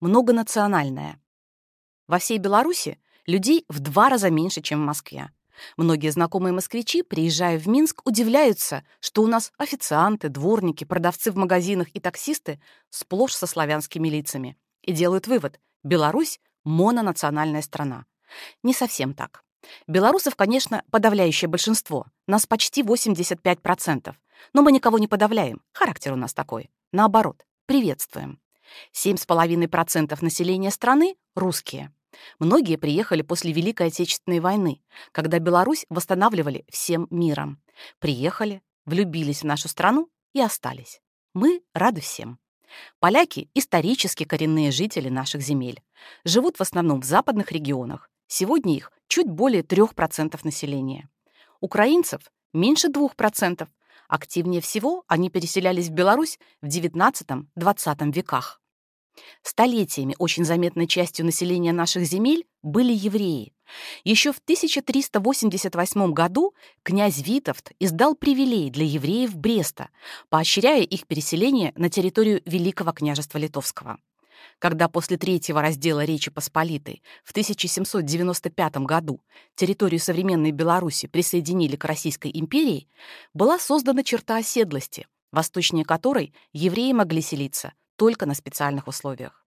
многонациональная. Во всей Беларуси людей в два раза меньше, чем в Москве. Многие знакомые москвичи, приезжая в Минск, удивляются, что у нас официанты, дворники, продавцы в магазинах и таксисты сплошь со славянскими лицами. И делают вывод – Беларусь – мононациональная страна. Не совсем так. Белорусов, конечно, подавляющее большинство. Нас почти 85%. Но мы никого не подавляем. Характер у нас такой. Наоборот, приветствуем. 7,5% населения страны — русские. Многие приехали после Великой Отечественной войны, когда Беларусь восстанавливали всем миром. Приехали, влюбились в нашу страну и остались. Мы рады всем. Поляки — исторически коренные жители наших земель. Живут в основном в западных регионах. Сегодня их чуть более 3% населения. Украинцев меньше 2%. Активнее всего они переселялись в Беларусь в XIX-XX веках. Столетиями очень заметной частью населения наших земель были евреи. Еще в 1388 году князь Витовт издал привилей для евреев Бреста, поощряя их переселение на территорию Великого княжества Литовского. Когда после Третьего раздела Речи Посполитой в 1795 году территорию современной Беларуси присоединили к Российской империи, была создана черта оседлости, восточнее которой евреи могли селиться только на специальных условиях.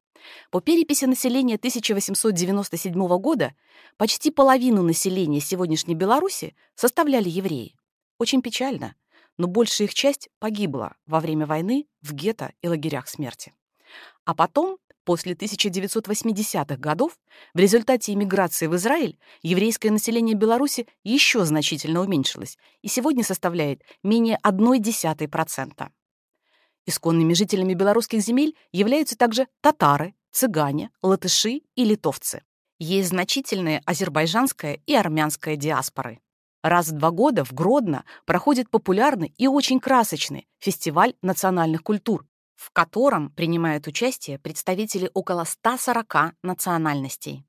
По переписи населения 1897 года почти половину населения сегодняшней Беларуси составляли евреи. Очень печально, но большая их часть погибла во время войны в гетто и лагерях смерти. А потом, после 1980-х годов, в результате иммиграции в Израиль еврейское население Беларуси еще значительно уменьшилось и сегодня составляет менее 0,1%. Исконными жителями белорусских земель являются также татары, цыгане, латыши и литовцы. Есть значительная азербайджанская и армянская диаспоры. Раз в два года в Гродно проходит популярный и очень красочный фестиваль национальных культур, в котором принимают участие представители около 140 национальностей.